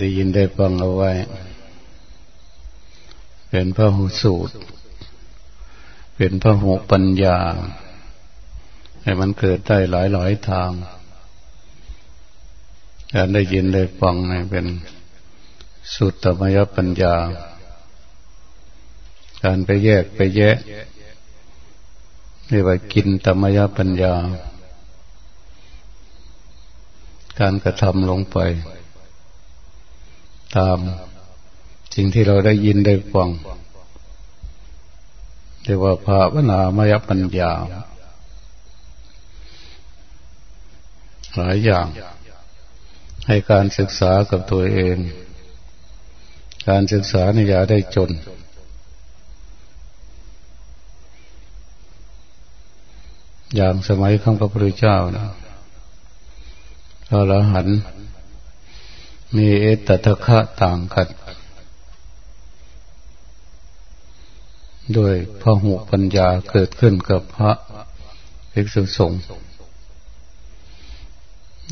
ได้ยินได้ฟังเอาไว้ เป็นพระหูสูตร เป็นพระหูปัญญา ให้มันเกิดได้หลายหลายทางการได้ยินได้ฟังเป็นสุตตมยปัญญา การไปแยกไปแยะเรียกว่ากินตมยปัญญา การกระทำลงไป ตามสิ่งที่เราได้ยินได้ฟังเรียกว่าภาวนามยปัญญาหลายอย่าง ให้การศึกษากับตัวเอง การศึกษาในอย่าได้จน อย่างสมัยข้างพระพุทธเจ้านะพระอรหันต์ มีเอตตะคะต่างกันด้วยพระหุปัญญาเกิดขึ้นกับพระภิกษุสงฆ์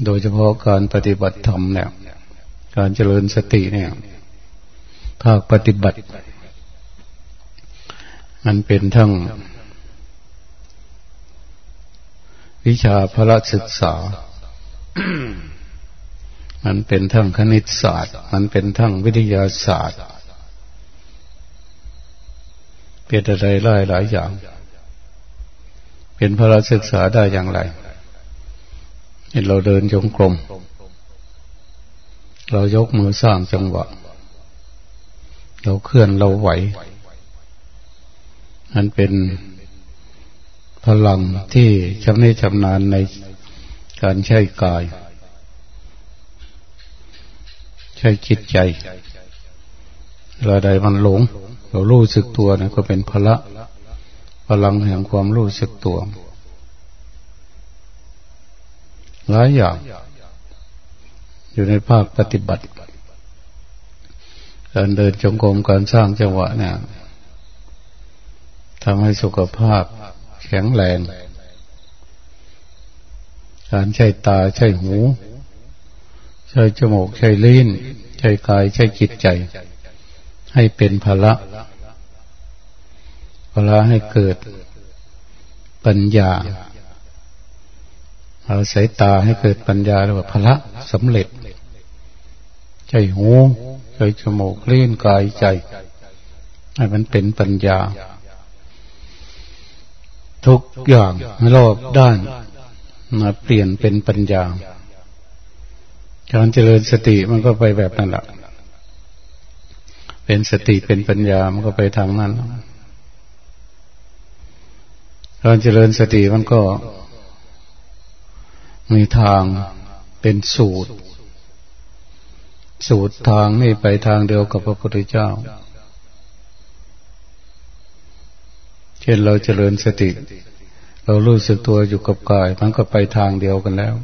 โดยเฉพาะการปฏิบัติธรรมเนี่ยการเจริญสติเนี่ยภาคปฏิบัติ มันเป็นทั้ง วิชาพระศึกษา มันเป็นทั้งคณิตศาสตร์ มันเป็นทั้งวิทยาศาสตร์เป็นอะไรหลายหลายอย่าง เป็นพระศึกษาได้อย่างไรเห็นเราเดินจงกรม เรายกมือสร้างจังหวะ เราเคลื่อนเราไหวมันเป็นพลังที่ชำนิชำนาญในการใช้กาย ใช้จิตใจเวลาใดมันหลง เรารู้สึกตัวนะก็เป็นพละพลังแห่งความรู้สึกตัวหลายอย่างอยู่ในภาคปฏิบัติ การเดินจงกรมการสร้างจังหวะเนี่ยทำให้สุขภาพแข็งแรง การใช้ตาใช้หู ใช้จมูกใช้ลิ้นใช้กายใช้จิตใจ ให้เป็นภละภละให้เกิดปัญญาอาสายตาให้เกิดปัญญาเรียกว่าภละสำเร็จ ใจหูใจจมูกลิ้นกายใจ ให้มันเป็นปัญญา ทุกอย่างรอบด้านมาเปลี่ยนเป็นปัญญา การเจริญสติมันก็ไปแบบนั้นแหละเป็นสติเป็นปัญญามันก็ไปทางนั้นการเจริญสติมันก็มีทางเป็นสูตร สูตรทางนี่ไปทางเดียวกับพระพุทธเจ้า เช่นเราเจริญสติ เรารู้สึกตัวอยู่กับกายมันก็ไปทางเดียวกันแล้ว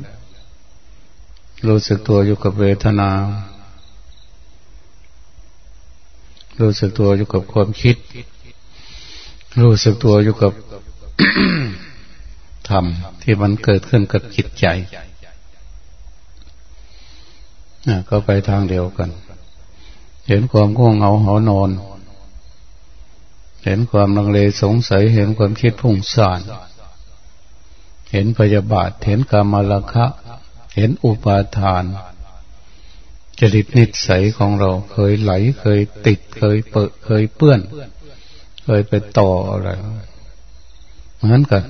รู้สึกตัวอยู่กับเวทนา รู้สึกตัวอยู่กับความคิด รู้สึกตัวอยู่กับธรรมที่มันเกิดขึ้นกับจิตใจนะก็ไปทางเดียวกัน เห็นความง่วงเหงาหอนอน เห็นความลังเลสงสัย เห็นความคิดพุ่งซ่าน เห็นพยาบาท เห็นกามลคะ เห็นอุปาทานจริตนิสัยของเราเคยไหลเคยติดเคยเปิดเคยเปื้อน เคยไปต่ออะไรเหมือนกัน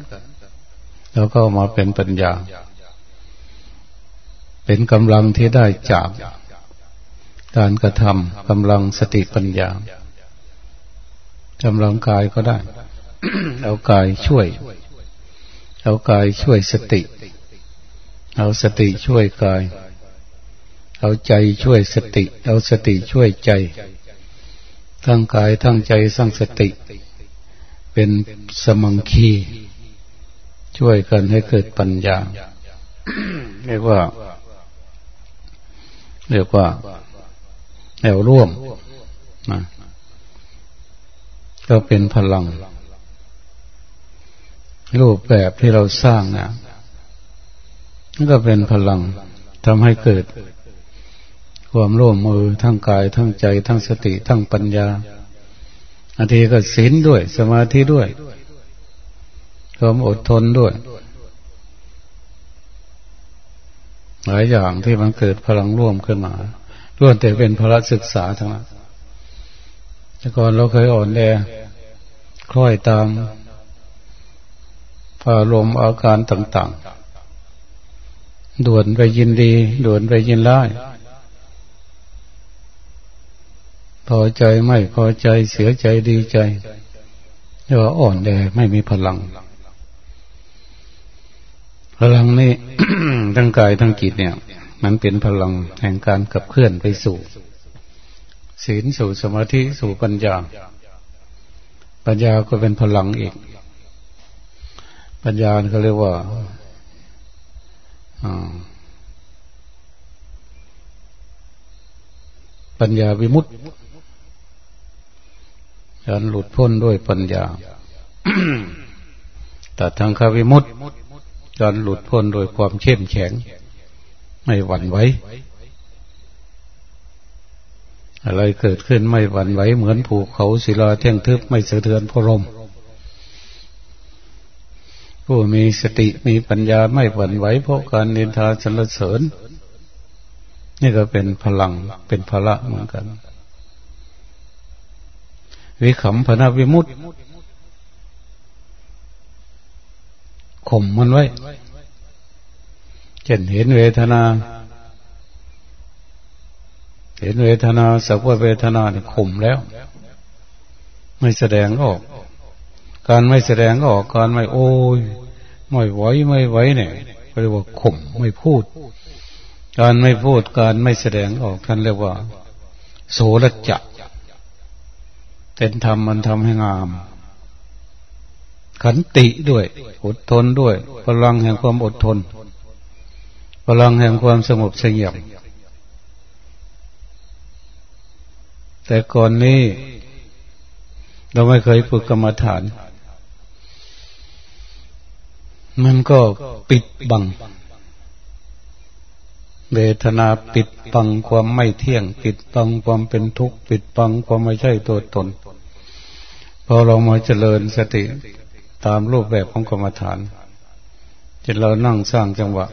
แล้วก็มาเป็นปัญญา เป็นกำลังที่ได้จากการกระทำกำลังสติปัญญากำลังกายก็ได้ เอากายช่วย เอากายช่วยสติ เอาสติช่วยกาย เอาใจช่วยสติ เอาสติช่วยใจ ทั้งกายทั้งใจสร้างสติ เป็นสมังคี ช่วยกันให้เกิดปัญญา เรียกว่า เรียกว่าแนวร่วมนะก็เป็นพลัง รูปแบบที่เราสร้างนะนั่น ก็เป็นพลังทำให้เกิด ความร่วมมือทั้งกายทั้งใจ ทั้งสติทั้งปัญญาอาทีก็ศีลด้วย สมาธิด้วยความอดทนด้วย หลายอย่างที่มันเกิดพลังร่วมขึ้นมาล้วนแต่เป็นพระศึกษาทั้งนั้นแต่ก่อนเราเคยอ่อนแอคล้อยตามอารมณ์อาการต่าง ๆ ด่วนไปยินดี ด่วนไปยินร้ายพอใจไม่พอใจเสียใจดีใจเรียกว่าอ่อนแอไม่มีพลัง พลังนี้ทั้งกายทั้งจิตเนี่ย มันเป็นพลังแห่งการขับเคลื่อนไปสู่ ศีลสู่สมาธิสู่ปัญญา ปัญญาก็เป็นพลังอีก ปัญญาเขาเรียกว่า ปัญญาวิมุตติการหลุดพ้นด้วยปัญญาแต่ทางคาวิมุตติการหลุดพ้นโดยความเข้มแข็ง ไม่หวั่นไหวอะไรเกิดขึ้นไม่หวั่นไหวเหมือนภูเขาศิลาเท่งทึบไม่สะเทือนพรม ผู้มีสติมีปัญญาไม่หวั่นไหวเพราะการเนินทาสรรเสริญ นี่ก็เป็นพลังเป็นพละเหมือนกัน วิขำพนาวิมุตข่มมันไว้ เช่นเห็นเวทนา เห็นเวทนาสักว่าเวทนาเนี่ยข่มแล้ว ไม่แสดงออก การไม่แสดงออกการไม่โอ้ยไม่ไหวไม่ไหวเนี่ยเรียกว่าข่มไม่พูด การไม่พูดการไม่แสดงออกท่านเรียกว่า โสรจะเป็นธรรมมันทำให้งาม ขันติด้วย อดทนด้วย พลังแห่งความอดทน พลังแห่งความสงบสงบแต่ก่อนนี้ เราไม่เคยฝึกกรรมฐาน มันก็ปิดบัง เวทนาปิดบังความไม่เที่ยง ปิดบังความเป็นทุกข์ ปิดบังความไม่ใช่ตัวตน พอเรามาเจริญสติตามรูปแบบของกรรมฐานจะเรานั่งสร้างจังหวะ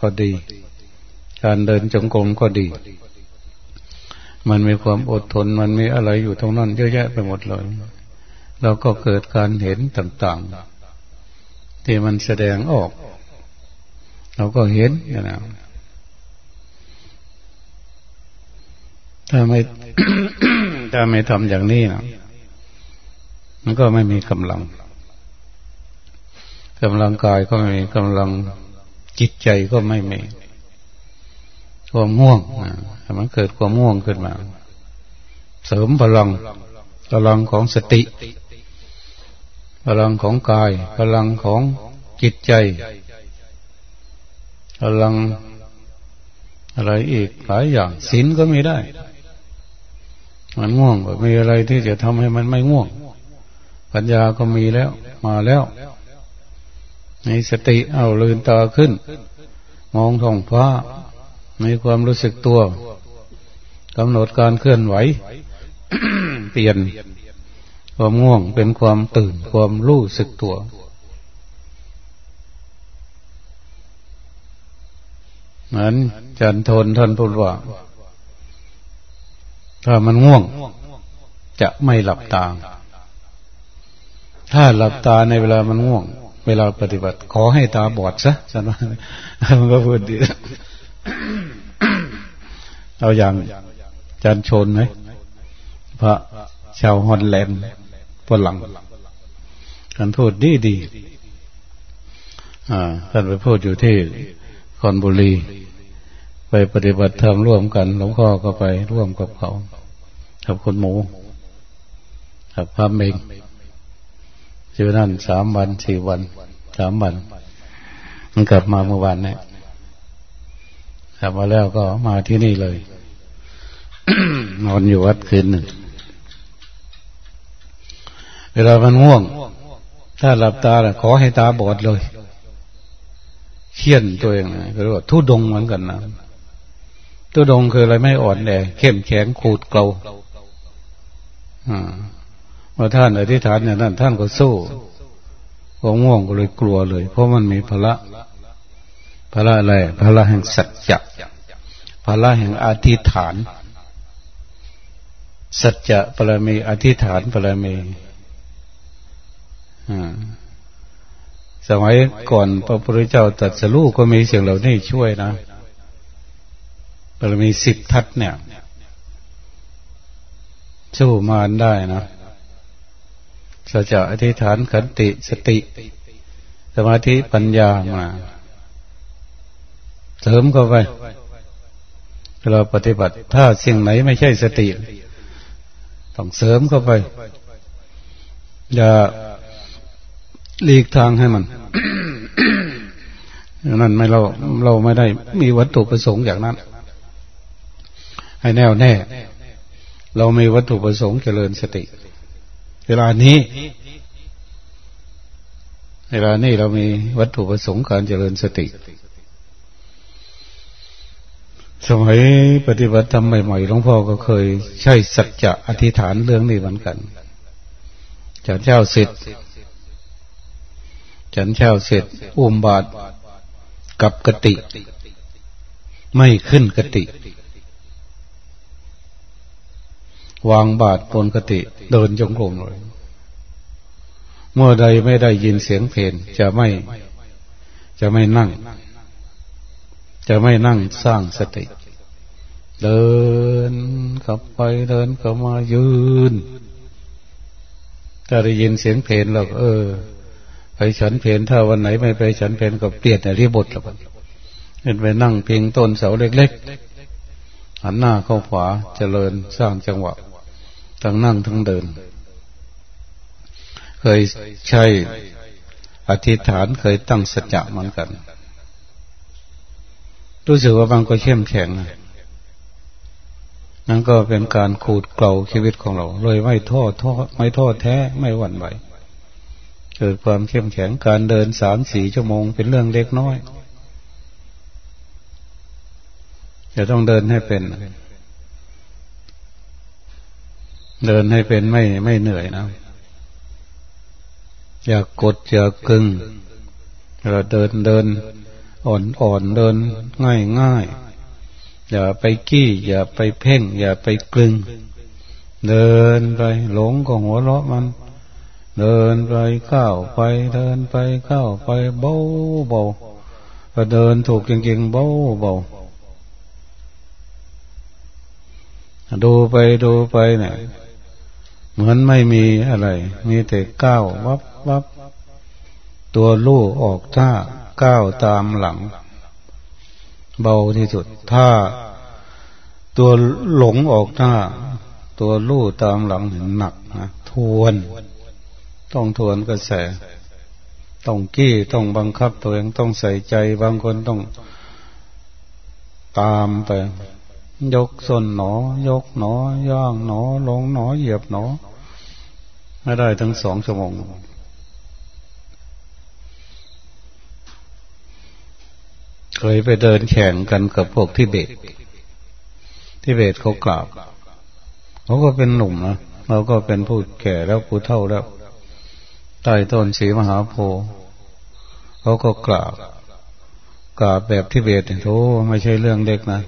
ก็ดี การเดินจงกรมก็ดี มันมีความอดทน มันมีอะไรอยู่ตรงนั้นเยอะแยะไปหมดเลย เราก็เกิดการเห็นต่าง ๆ ที่มันแสดงออก เราก็เห็นอย่างนั้นถ้าไม่ถ้าไม่ทำอย่างนี้นะมันก็ไม่มีกำลังกำลังกายก็ไม่มีกำลังจิตใจก็ไม่มีความง่วงมันเกิดความง่วงขึ้นมา เสริมพลังพลังของสติ พลังของกาย พลังของจิตใจ พลังอะไรอีกหลายอย่างศีลก็มีได้ มันง่วงก็มีอะไรที่จะทำให้มันไม่ง่วง ปัญญาก็มีแล้ว มาแล้ว ในสติเอาลืนตาขึ้น มองท้องฟ้ามีความรู้สึกตัวกำหนดการเคลื่อนไหว เปลี่ยน ความง่วงเป็นความตื่นความรู้สึกตัว เหมือนจันทนท่านพูดว่า ถ้ามันง่วง จะไม่หลับตา ถ้าหลับตาในเวลามันง่วง เวลาปฏิบัติ ขอให้ตาบอดซะฉันว่ามันก็พูดดีเอาอย่างจันชนไหมพระชาวฮอนแลนด์ ฝรั่งกันพูดดีดีอ่าท่านไปพูดอยู่ที่คอนบุรี ไปปฏิบัติธรรมร่วมกันหลวงพ่อก็ไปร่วมกับเขากับคนหมูกับพระเมงอยู่นั่นสามวันสี่วันสามวัน มันกลับมาเมื่อวานเนี่ยกลับมาแล้วก็มาที่นี่เลย นอนอยู่วัดคืนหนึ่ง เวลามันง่วง ถ้าหลับตาขอให้ตาบอดเลยเขียนตัวเองนะเรียกว่าทุดงเหมือนกันนะทุดงคืออะไรไม่อ่อนแอเข้มแข็งขูดเกลาอ่าเมื่อท่านอธิษฐานอย่างนั้นท่านก็สู้พอง่วงก็เลยกลัวเลย เพราะมันมีพละพละอะไรพละแห่งสัจจะพละแห่งอธิษฐาน สัจจะปรมีอธิษฐานปรมี สมัยก่อนพระพุทธเจ้าตรัสรู้ก็มีสิ่งเหล่านี้ช่วยนะปรมีสิบทัศเนี่ยสู้มารได้นะสัจจะอธิษฐานขันติสติ สมาธิปัญญามา เสริมเข้าไปเราปฏิบัติ ถ้าสิ่งไหนไม่ใช่สติ ต้องเสริมเข้าไป อย่า หลีกทางให้มันนั่นไม่เราเราไม่ได้มีวัตถุประสงค์อย่างนั้น ให้แน่วแน่ เรามีวัตถุประสงค์เจริญสติ เวลานี้ เวลานี้เรามีวัตถุประสงค์การเจริญสติ สมัยปฏิบัติธรรมใหม่ๆหลวงพ่อก็เคย ใช้สัจจะอธิษฐานเรื่องนี้เหมือนกันจันเช้าเสร็จ ฉันเช้าเสร็จอุ้มบาตรกับกติ ไม่ขึ้นกติ วางบาตรบนกติ เดินจงกรมเลย เมื่อใดไม่ได้ยินเสียงเพลงจะไม่ จะไม่นั่ง จะไม่นั่งสร้างสติ เดินขับไปเดินเข้ามายืนถ้าได้ยินเสียงเพลงเราเออ ไปฉันเพลนถ้าวันไหนไม่ไปฉันเพลนก็เปลี่ยนแต่รีบทแล้วเป็นไปนั่งเพียงต้นเสาเล็กๆหันหน้าเข้าขวาเจริญสร้างจังหวะทั้งนั่งทั้งเดิน เคยใช้อธิษฐานเคยตั้งสัจจะเหมือนกัน รู้สึกว่าบางก็เข้มแข็งนั่นก็เป็นการขูดเกลาชีวิตของเรา เลยไม่ท้อท้อไม่ท้อแท้ไม่หวั่นไหว เกิดความเข้มแข็งการเดินสามสี่ชั่วโมงเป็นเรื่องเล็กน้อยจะต้องเดินให้เป็น เดินให้เป็นไม่ไม่เหนื่อยนะ อย่ากดอย่ากึงเราเดินเดิน อ่อนอ่อนเดินง่ายง่ายอย่าไปกี้อย่าไปเพ่ง อย่าไปกลึง เดินไปหลงก็หัวเราะมัน เดินไปก้าวไปเดินไปก้าวไปเบาเบาก็เดินถูกจริงๆเบาเบาดูไปดูไปเนี่ยเหมือนไม่มีอะไร มีแต่ก้าววับวับตัวลู่ออกท่าก้าวตามหลัง เบาที่สุดถ้าตัวหลงออกท่าตัวลู่ตามหลังหนักนะทวน ต้องทวนกระแส ต้องกี้ต้องบังคับตัวเองต้องใส่ใจบางคนต้องตามไป ยกส้นหนอ ยกหนอย่างหนอ ลงหนอเหยียบหนอไม่ได้ทั้งสองชั่วโมงเคยไปเดินแข่งกันกับพวกที่เบตที่เบตเขากราบเขาก็เป็นหนุ่มนะเราก็เป็นผู้แก่แล้วผู้เฒ่าแล้ว ใต้ต้นสีมหาโพธิ์เขาก็กราบกราบแบบที่เบตเนี่ไม่ใช่เรื่องเล็กนะ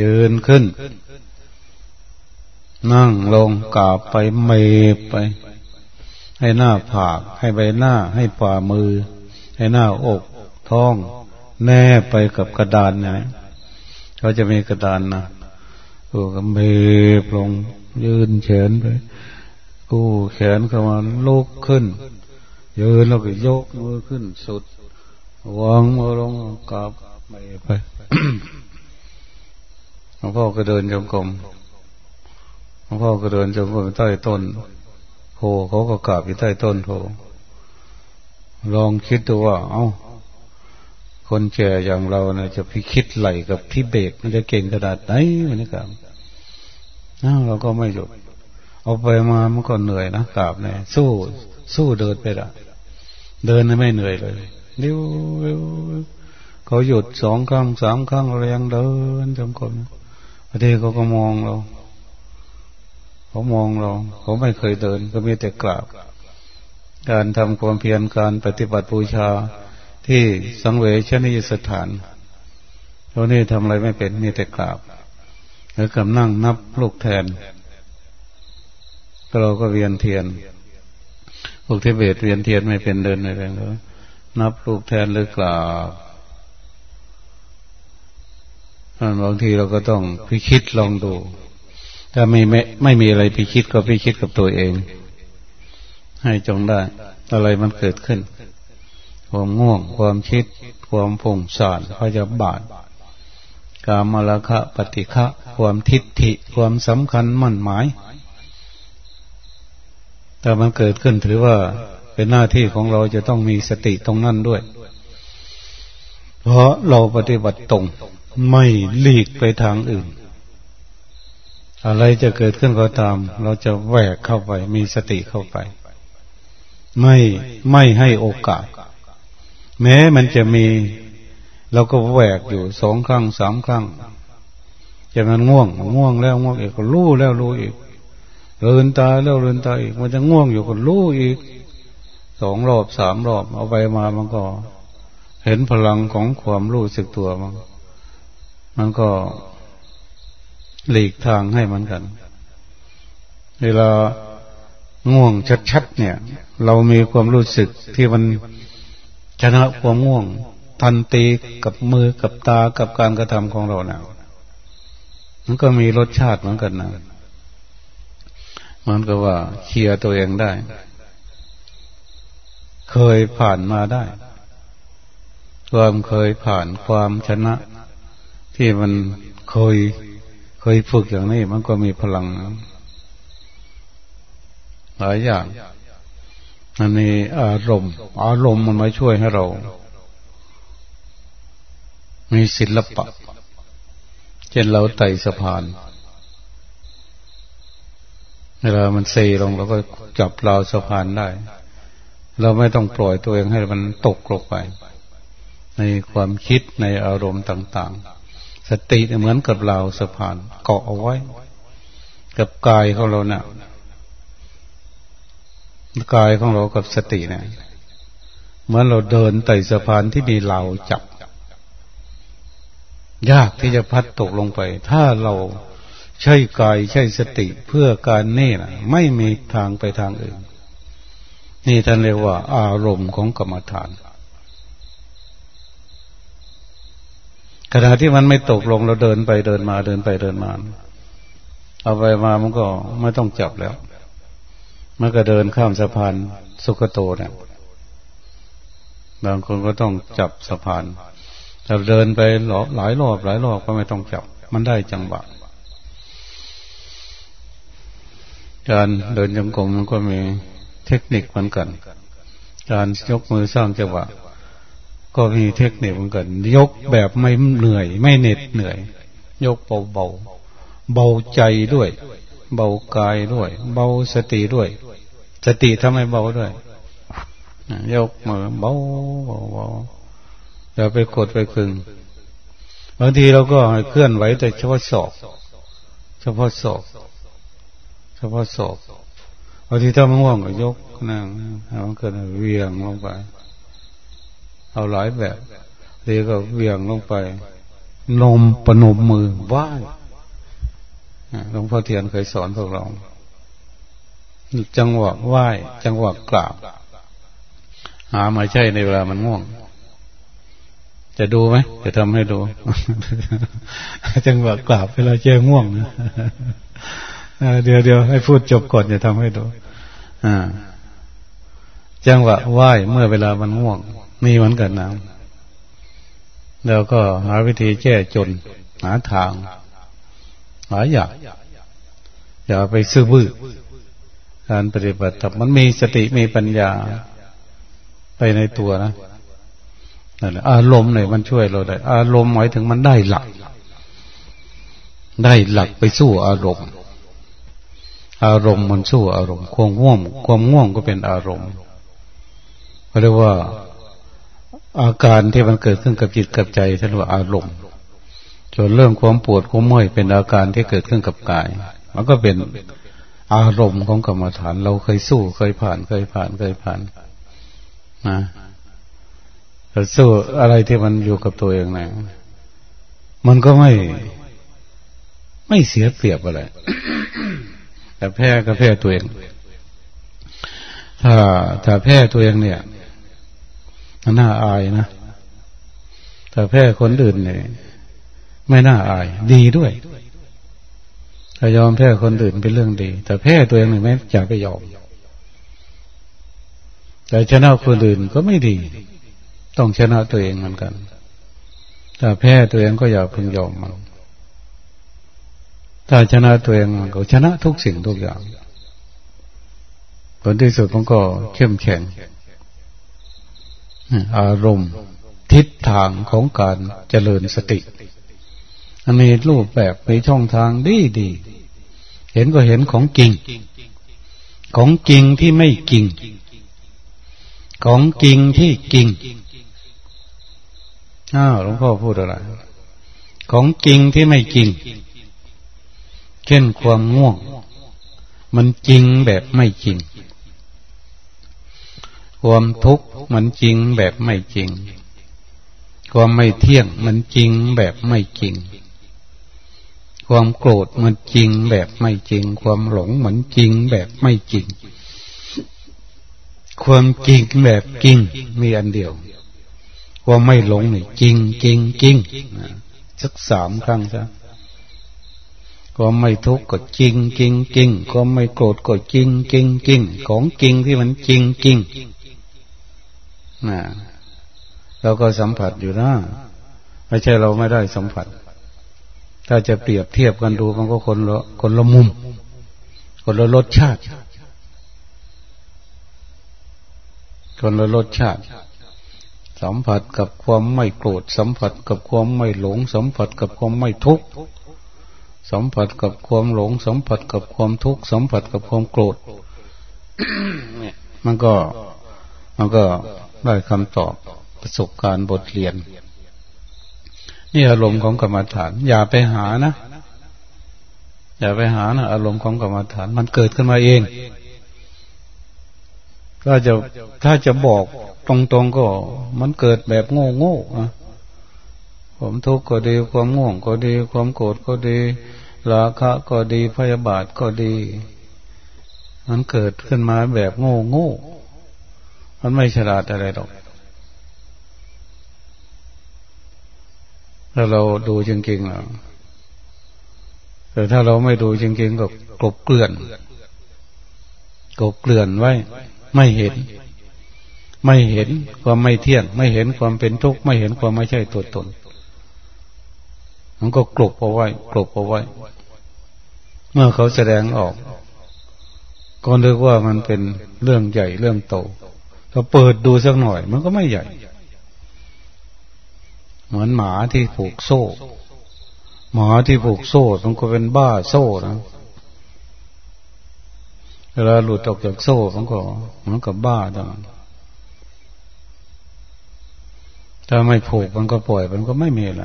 ยืนขึ้น นั่งลงกราบไปเมบไป ให้หน้าผากให้ใบหน้า ให้ฝ่ามือ ให้หน้าอก ท้อง แน่ไปกับกระดานนะเขาจะมีกระดานนะกูก็เมบลง ยืนแขนไป กู้แขนเข้ามาลุกขึ้น ยืนแล้วก็ยกมือขึ้นสุดวางมือลงกราบเมไปหลวงพ่อก็เดินจงกรมหลวงพ่อก็เดินจงกรมใต้ต้นโพเขาก็กราบอยู่ใต้ต้นโพลองคิดดูว่า เอา้า คนแก่อย่างเรานะจะพิคิดไหลกับพี่เบกมันจะเก่งขนาดไหนมันนี่ครับอ้าวเราก็ไม่หยุด เอาไปมามันก็เหนื่อยนะกราบเนี่ยสู้สู้เดินไปละเดินไม่เหนื่อยเลยเดี๋ยวเขาหยุดสองครั้งสามครั้งเรายังเดินจำคนบางทีเขาก็มองเราเขามองเราเขาไม่เคยเดิน ก็มีแต่กราบ การทำความเพียรการปฏิบัติบูชาที่สังเวชนิยสถานเรานี่ทำอะไรไม่เป็นมีแต่กราบแล้วกำนั่งนับลูกแทน เราก็เวียนเทียนพวกเทเบสเวียนเทียนไม่เป็นเดินอะไรเลยนับลูกแทนหรือกราบบางทีเราก็ต้องพิคิดลองดู ถ้าไม่ไม่ไม่มีอะไรพิคิดก็พิคิดกับตัวเอง ให้จงได้ อะไรมันเกิดขึ้น ความง่วง ความคิด ความผงสารพยาบาท กามลคะปฏิฆะความทิฏฐิ ความสำคัญมั่นหมาย แต่มันเกิดขึ้นถือว่าเป็นหน้าที่ของเราจะต้องมีสติตรงนั้นด้วย เพราะเราปฏิบัติตรงไม่หลีกไปทางอื่น อะไรจะเกิดขึ้นก็ตาม เราจะแหวกเข้าไป มีสติเข้าไป ไม่ไม่ให้โอกาส แม้มันจะมีเราก็แหวกอยู่สองครั้งสามครั้งจะมันง่วงง่วงแล้วง่วงอีกก็รู้แล้วรู้อีก เรินตาแล้วเรินตาอีก มันจะง่วงอยู่ก็รู้อีกสองรอบสามรอบ เอาไปมามันก็ เห็นพลังของความรู้สึกตัวมันมันก็หลีกทางให้มันกัน เวลาง่วงชัดๆเนี่ย เรามีความรู้สึกที่มันชนะความง่วง ทันตีกับมือกับตากับการกระทำของเราเนี่ยมันก็มีรสชาติเหมือนกันนะ มันก็ว่าเคลียร์ตัวเองได้ เคยผ่านมาได้ ความเคยผ่านความชนะ ที่มันเคยเคยฝึกอย่างนี้ มันก็มีพลังหลายอย่างอันนี้อารมณ์ อารมณ์มันมาช่วยให้เรา มีศิลปะ เช่นเราไต่สะพาน เวลามันเซลงเราก็จับราวสะพานได้ เราไม่ต้องปล่อยตัวเองให้มันตกลงไป ในความคิดในอารมณ์ต่าง ๆ สติเหมือนกับเราสะพานเกาะเอาไว้ กับกายของเราเนะ่ะกายของเรากับสติเนะี่ยเหมือนเราเดินไต่สะพานที่มีเราจับ ยากที่จะพัดตกลงไป ถ้าเรา ใช้กายใช้สติเพื่อการนี่นะไม่มีทางไปทางอื่น นี่ท่านเรียกว่า อารมณ์ของกรรมฐานขณะที่มันไม่ตกลงเราเดินไปเดินมาเดินไปเดินมา เอาไปมามันก็ไม่ต้องจับแล้ว มันก็เดินข้ามสะพานสุกโตเนี่ยบางคนก็ต้องจับสะพานแต่เดินไปหลายรอบหลายรอบก็ไม่ต้องจับ มันได้จังหวะ การเดินยังกรมมันก็มีเทคนิคเหมือนกัน การยกมือสร้างจังหวะก็มีเทคนิคเหมือนกัน ยกแบบไม่เหนื่อย ไม่เหน็ดเหนื่อย ยกเบาเบาเบาใจด้วย เบากายด้วย เบาสติด้วย สติทำให้เบาด้วยยกมือเบาเบาเบาอย่าไปกดไปคึงบางทีเราก็เคลื่อนไหวแต่เฉพาะศอก เฉพาะศอก เฉพาะศอกบางทีถ้ามันง่วงก็ยกนั่งเอาเกิดเวียงลงไป เอาหลายแบบเรียก็เวียงลงไป นมปนมมือไหว้หลวงพ่อเทียนเคยสอนพวกเรา จังหวะไหว้ จังหวะกราบ หามาใช่ในเวลามันง่วง จะดูไหม จะทำให้ดู จังหวะกราบเวลาเจอง่วงนะ เดี๋ยวเดี๋ยวให้พูดจบก่อนจะทำให้ดูอ่าจังหวะไหว้เมื่อเวลามันง่วงมีเหมือนกันนะแล้วก็หาวิธีแก้จน หาทาง หาอย่างอย่าไปซื้อบื้อการปฏิบัติมันมีสติมีปัญญาไปในตัวนะนั่นแหละอารมณ์เนี่ยมันช่วยเราได้ อารมณ์หมายถึงมันได้หลัก ได้หลักไปสู้อารมณ์ อารมณ์มันสู้อารมณ์ ความง่วง ความง่วงก็เป็นอารมณ์เขาเรียกว่าอาการที่มันเกิดขึ้นกับจิตกับใจท่านว่าอารมณ์จนเรื่องความปวดความเมื่อยเป็นอาการที่เกิดขึ้นกับกาย มันก็เป็นอารมณ์ของกรรมฐาน เราเคยสู้เคยผ่านเคยผ่านเคยผ่านนะแต่สู้อะไรที่มันอยู่กับตัวเองนะมันก็ไม่ไม่เสียเปรียบอะไร แต่แพ้ก็แพ้ตัวเอง ถ้าถ้าแพ้ตัวเองเนี่ยน่าอายนะถ้าแพ้คนอื่นเนี่ยไม่น่าอาย ดีด้วยถ้ายอมแพ้คนอื่นเป็นเรื่องดี แต่แพ้ตัวเองหนึ่งไม่อยากไปยอม แต่ชนะคนอื่นก็ไม่ดี ต้องชนะตัวเองเหมือนกัน ถ้าแพ้ตัวเองก็อย่าพึงยอมมัน ถ้าชนะตัวเองมันก็ชนะทุกสิ่งทุกอย่าง ผลที่สุดมันก็เข้มแข็ง อารมณ์ ทิศทางของการเจริญสติมีรูปแบบมีช่องทางดีดีเห็นก็เห็นของจริง ของจริงที่ไม่จริง ของจริงที่จริงอ้าวหลวงพ่อพูดอะไร ของจริงที่ไม่จริง เช่นความง่วง มันจริงแบบไม่จริง ความทุกข์มันจริงแบบไม่จริง ความไม่เที่ยงมันจริงแบบไม่จริง ความโกรธมันจริงแบบไม่จริง ความหลงเหมือนจริงแบบไม่จริง ความจริงแบบจริงมีอันเดียว ความไม่หลงนี่จริงจริงจริงสักสามครั้งซะ ความไม่ทุกข์ก็จริงจริงจริงความไม่โกรธก็จริงจริงจริงของจริงที่มันจริงจริงนะเราก็สัมผัสอยู่นะไม่ใช่เราไม่ได้สัมผัส ถ้าจะเปรียบเทียบกันดูมันก็คนละคนละมุม คนละรสชาติ คนละรสชาติ สัมผัสกับความไม่โกรธสัมผัสกับความไม่หลง สัมผัสกับความไม่ทุกข์ สัมผัสกับความหลง สัมผัสกับความทุกข์สัมผัสกับความโกรธมันก็ มันก็ได้คำตอบประสบการณ์บทเรียน นี่อารมณ์ของกรรมฐาน อย่าไปหานะ อย่าไปหานะ อารมณ์ของกรรมฐาน มันเกิดขึ้นมาเองถ้าจะถ้าจะบอกตรงๆก็ มันเกิดแบบโง่โง่อะ ผมทุกข์ก็ดี ความง่วงก็ดี ความโกรธก็ดี ราคะก็ดีพยาบาทก็ดี มันเกิดขึ้นมาแบบโง่โง่มันไม่ฉลาดอะไรหรอกถ้าเราดูจริงๆแล้วแต่ถ้าเราไม่ดูจริงๆก็กลบเกลื่อนกลบเกลื่อนไว้ ไม่เห็น ไม่เห็นความไม่เที่ยง ไม่เห็นความเป็นทุกข์ ไม่เห็นความไม่ใช่ตัวตน มันก็กลบเอาไว้ กลบเอาไว้ เมื่อเขาแสดงออก ก็เรียกว่ามันเป็นเรื่องใหญ่เรื่องโตถ้าเปิดดูสักหน่อย มันก็ไม่ใหญ่ เหมือนหมาที่ผูกโซ่ หมาที่ผูกโซ่มันก็เป็นบ้าโซ่นะเวลาหลุดออกจากโซ่มันก็มันก็บ้าดังถ้าไม่ผูกมันก็ปล่อย มันก็ไม่มีอะไร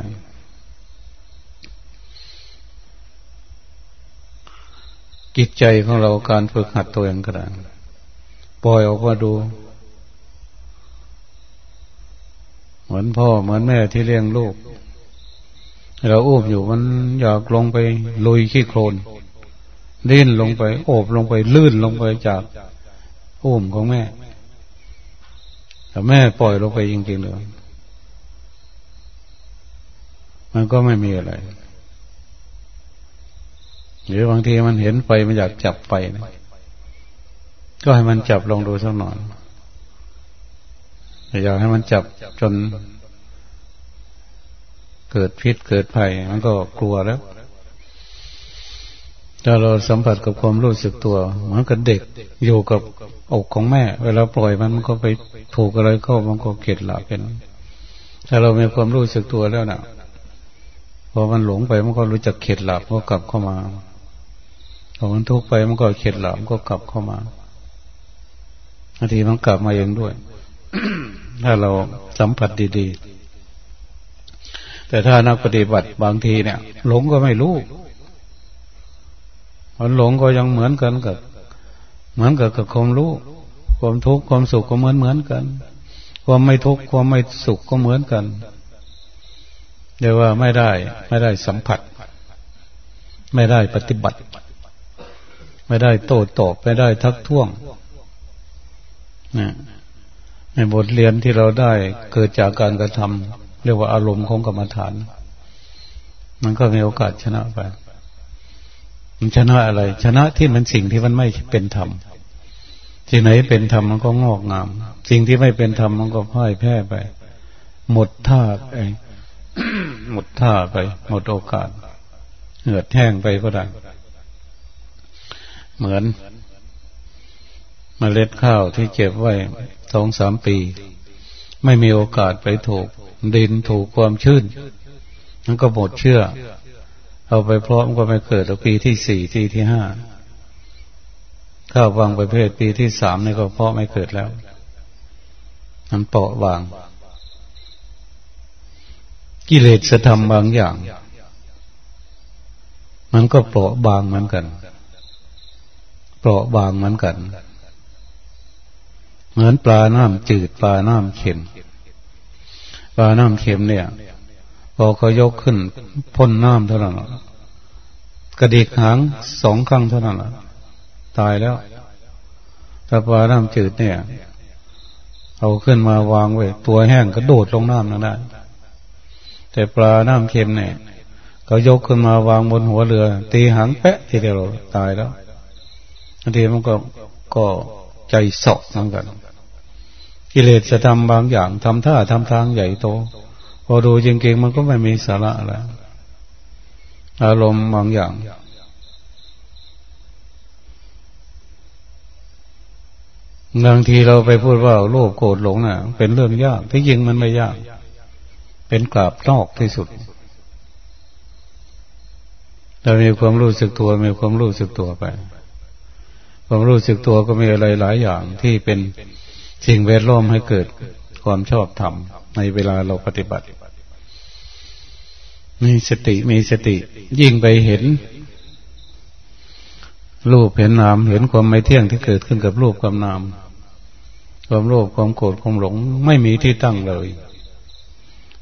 จิตใจของเราการฝึกหัดตัวเองก็ได้ปล่อยออกมาดู เหมือนพ่อเหมือนแม่ที่เลี้ยงลูก เราอุ้มอยู่มันอยากลงไปลุยขี้โคลนดิ้นลงไป โอบลงไปลื่นลงไปจากอุ้มของแม่ แต่แม่ปล่อยลงไปจริงๆเลยมันก็ไม่มีอะไร หรือบางทีมันเห็นไปมันอยากจับไปนะก็ให้มันจับลองดูสักหน่อยอยากให้มันจับจนเกิดพิษเกิดภัย มันก็กลัวแล้ว ถ้าเราสัมผัสกับความรู้สึกตัวเหมือนกับเด็กอยู่กับอกของแม่ เวลาปล่อยมันมันก็ไปถูกอะไรเข้ามันก็เกลียดละเป็นถ้าเรามีความรู้สึกตัวแล้วน่ะพอมันหลงไปมันก็รู้จักเข็ดหลับก็กลับเข้ามา พอมันทุกข์ไปมันก็เข็ดหลับก็กลับเข้ามาบางทีมันกลับมาเองด้วย ถ้าเราสัมผัสดีๆ แต่ถ้านักปฏิบัติบางทีเนี่ย หลงก็ไม่รู้มันหลงก็ยังเหมือนกันกับ เหมือนกับกับความรู้ ความทุกข์ความสุขก็เหมือนเหมือนกัน ความไม่ทุกข์ความไม่สุขก็เหมือนกันเดี๋ยวว่าไม่ได้ ไม่ได้สัมผัส ไม่ได้ปฏิบัติ ไม่ได้โต้ตอบไม่ได้ทักท้วงในบทเรียนที่เราได้เกิดจากการกระทำเรียกว่าอารมณ์ของกรรมฐาน มันก็มีโอกาสชนะไป มันชนะอะไร ชนะที่มันสิ่งที่มันไม่เป็นธรรมที่ไหนเป็นธรรมมันก็งอกงาม สิ่งที่ไม่เป็นธรรมมันก็พ่ายแพ้ไป หมดท่าไปหมดท่าไป หมดโอกาส เหงื่อแห้งไปก็ได้ เหมือนมเมล็ดข้าวที่เก็บไว้สองสามปี ไม่มีโอกาสไปถูก ดินถูกความชื้นมันก็หมดเชื่อ เอาไปพร้อมก็ไม่เกิดปีที่สี่ที่ที่ห้าข้าววางประเภทปีที่สามนี่ก็เพาะไม่เกิดแล้วมันเปาะวาง กิเลสธรรมบางอย่าง มันก็เปราะบางเหมือนกัน เปราะบางเหมือนกัน เหมือนปลาน้ำจืดปลาน้ำเค็ม ปลาน้ำเค็มเนี่ยพอเขายกขึ้นพ่นน้ำเท่านั้นกระดิกหางสองครั้งเท่านั้นตายแล้วถ้าปลาน้ำจืดเนี่ยเอาขึ้นมาวางไว้ตัวแห้งก็โดดลงน้ำนั่นได้แต่ปลาน้ำเค็มเนี่ยเขายกขึ้นมาวางบนหัวเรือ ตีหางแปะทีเดียวตายแล้ว บางทีมันก็ก็ใจสาะเหมือนกัน กิเลสจะทำบางอย่างทำท่าทำทางใหญ่โต พอดูจริงๆมันก็ไม่มีสาระอะไรอารมณ์บางอย่างบางทีเราไปพูดว่าโลภโกรธหลงน่ะ เป็นเรื่องยากที่จริงมันไม่ยาก เป็นกราบนอกที่สุดเรามีความรู้สึกตัวมีความรู้สึกตัวไป ความรู้สึกตัวก็มีอะไรหลายอย่างที่เป็นสิ่งแวดล้อมให้เกิดความชอบธรรมในเวลาเราปฏิบัติ มีสติมีสติ ยิ่งไปเห็น รูปเห็นนามเห็นความไม่เที่ยงที่เกิดขึ้นกับรูปความนาม ความโลภความโกรธความหลง ไม่มีที่ตั้งเลย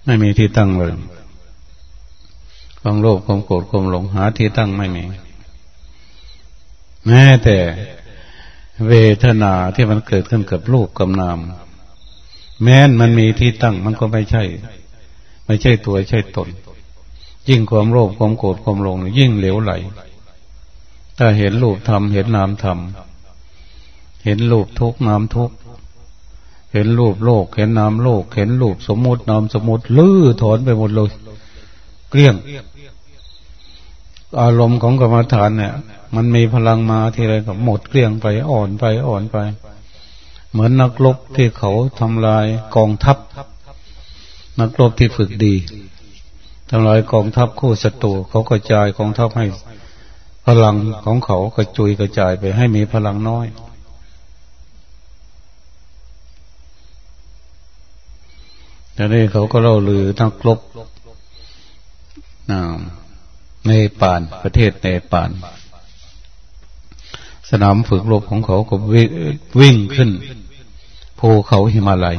ไม่มีที่ตั้งเลย ความโลภความโกรธความหลงหาที่ตั้งไม่มีแม้แต่ เวทนาที่มันเกิดขึ้นกับรูปกับนาม แม้นมันมีที่ตั้งมันก็ไม่ใช่ ไม่ใช่ตัวใช่ตน ยิ่งความโลภความโกรธความหลงยิ่งเหลวไหล ถ้าเห็นรูปธรรมเห็นนามธรรมเห็นรูปทุกนามทุกเห็นรูปโลก เห็นนามโลก เห็นรูปสมมุตินามสมมุติลื้อถอนไปหมดเลยเกลี้ยง อารมณ์ของกรรมฐานเนี่ย มันมีพลังมาทีไรก็หมดเกลี้ยงไปอ่อนไปอ่อนไป เหมือนนักรบที่เขาทำลายกองทัพ นักรบที่ฝึกดีทำลายกองทัพคู่ศัตรูเขากระจายกองทัพให้ พลังของเขากระจุยกระจายไปให้มีพลังน้อย แต่นี่เขาก็เล่าลือนักรบ ในปานประเทศในปานสนามฝึกรบของเขาก็วิ่งขึ้นภูเขาหิมาลัย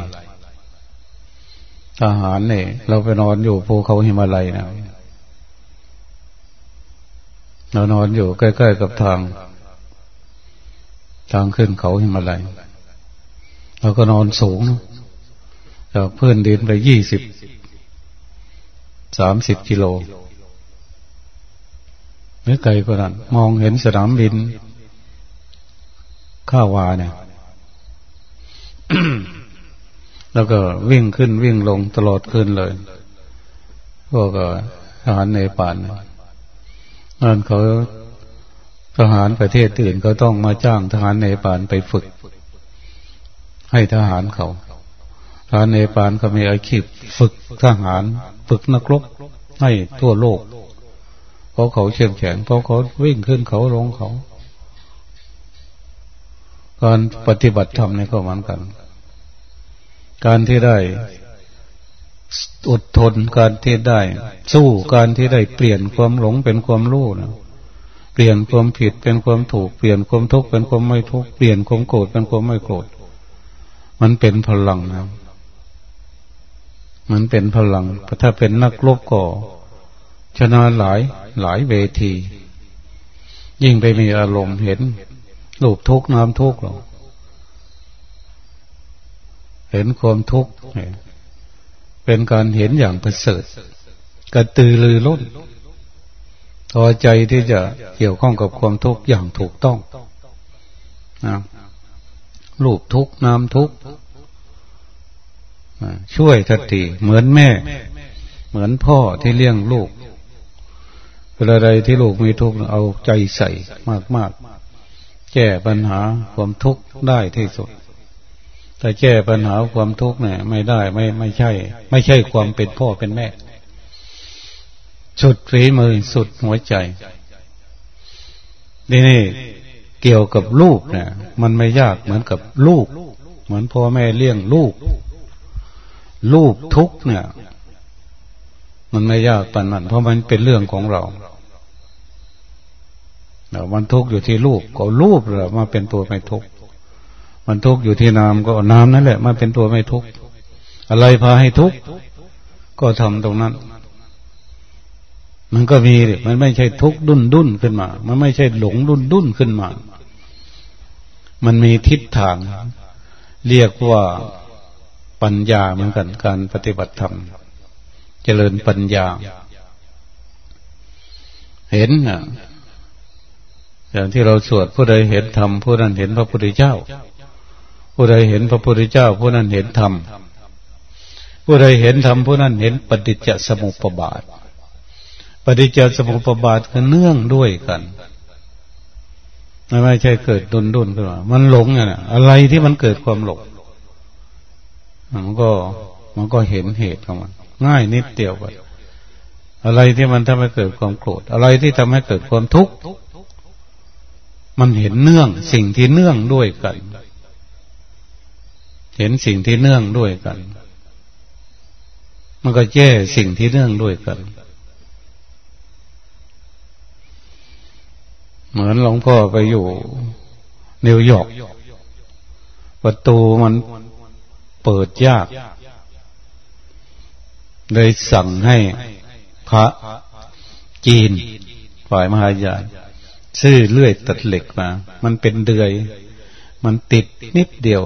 ทหารเนี่ย เราไปนอนอยู่ภูเขาหิมาลัยนะเรานอนอยู่ใกล้ๆกับทาง ทางขึ้นเขาหิมาลัยเราก็นอนสูงจากเพื่อนดินไปยี่สิบสามสิบกิโล ไม่ไกลกว่านั้นมองเห็นสนามบิน ข้าวาเนี่ย แล้วก็วิ่งขึ้นวิ่งลงตลอดคืนเลยพวกทหารในป่านนั่นเขาทหารประเทศอื่นก็ต้องมาจ้างทหารในป่านไปฝึก ให้ทหารเขาพรเนปาลก็มีอาชีพฝึกทหาร ฝึกนักรบให้ทั่วโลก เพราะเขาเชื่อมแข็งเพราะเขาวิ่งขึ้นเขาลงเขา การปฏิบัติธรรมนี่ก็เหมือนกัน การที่ได้อดทนการที่ได้ สู้การที่ได้เปลี่ยนความหลงเป็นความรู้นะเปลี่ยนความผิดเป็นความถูกเปลี่ยนความทุกข์เป็นความไม่ทุกข์เปลี่ยนความโกรธเป็นความไม่โกรธมันเป็นพลังนะมันเป็นพลังถ้าเป็นนักลบก็ ชนะหลายหลายเวที ยิ่งไปมีอารมณ์เห็นรูปทุกข์น้ำทุกข์เราเห็นความทุกข์เป็นการเห็นอย่างประเสริฐกระตือรือร้นพอใจที่จะเกี่ยวข้องกับความทุกข์อย่างถูกต้องนะรูปทุกข์น้ำทุกข์ช่วยทันทีเหมือนแม่ เหมือนพ่อที่เลี้ยงลูก เวลาใดที่ลูกมีทุกข์เอาใจใส่มากๆ แก้ปัญหาความทุกข์ได้ที่สุด แต่แก้ปัญหาความทุกข์เนี่ย ไม่ได้ไม่ไม่ใช่ ไม่ใช่ความเป็นพ่อเป็นแม่ สุดฝีมือสุดหัวใจนี่นี่เกี่ยวกับลูกเนี่ย มันไม่ยากเหมือนกับลูก เหมือนพ่อแม่เลี้ยงลูก ลูกทุกเนี่ย มันไม่ยากปานนั้นเพราะมันเป็นเรื่องของเราเรา มันทุกข์อยู่ที่ลูกก็ลูกเรามาเป็นตัวไม่ทุกข์มันทุกข์อยู่ที่นามก็นามนั่นแหละมาเป็นตัวไม่ทุกข์อะไรพาให้ทุกข์ก็ทำตรงนั้น มันก็มีมันไม่ใช่ทุกข์ดุนดุนขึ้นมา มันไม่ใช่หลงดุนดุนขึ้นมา มันมีทิศทาง เรียกว่าปัญญาเหมือนกันการปฏิบัติธรรมเจริญปัญญา เห็นนะ อย่างที่เราสวดผู้ใดเห็นธรรมผู้นั้นเห็นพระพุทธเจ้า ผู้ใดเห็นพระพุทธเจ้า ผู้นั้นเห็นธรรมผู้ใดเห็นธรรมผู้นั้นเห็นปฏิจจสมุปบาท ปฏิจจสมุปบาทคือเนื่องด้วยกันไม่ใช่เกิดดุนดุนขึ้นมามันหลงไงอะไรที่มันเกิดความหลงมันก็มันก็เห็นเหตุของมัน ง่ายนิดเดียวไปอะไรที่มันทำให้เกิดความโกรธ อะไรที่ทำให้เกิดความทุกข์ มันเห็นเนื่อง สิ่งที่เนื่องด้วยกัน เห็นสิ่งที่เนื่องด้วยกัน มันก็แก้สิ่งที่เนื่องด้วยกัน เหมือนหลวงพ่อไปอยู่นิวยอร์กประตูมันเปิดยาก เลยสั่งให้พระจีนฝ่ายมหายาน ซื้อเลื่อยตัดเหล็กมา มันเป็นเดือย มันติดนิดเดียว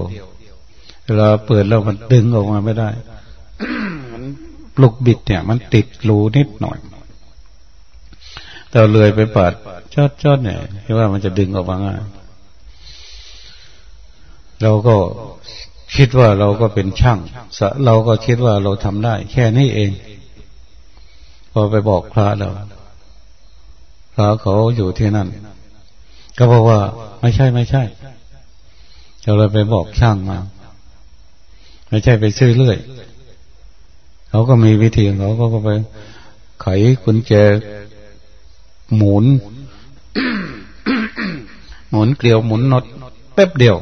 เวลาเปิดแล้วมันดึงออกมาไม่ได้ มันลูกบิดเนี่ย มันติดรูนิดหน่อยแต่เลยไปปาดชอดชอดเนี่ยคิดว่ามันจะดึงออกมาง่ายเราก็คิดว่าเราก็เป็นช่าง เราก็คิดว่าเราทำได้ แค่นี้เอง พอไปบอกพระเรา พระเขาอยู่ที่นั่น ก็บอกว่า ไม่ใช่ไม่ใช่เราเลยไปบอกช่างมา ไม่ใช่ไปซื้อเรื่อย เขาก็มีวิธีเขาก็ไปไขกุญแจหมุน หมุนเกลียวหมุนน็อตแป๊บเดียว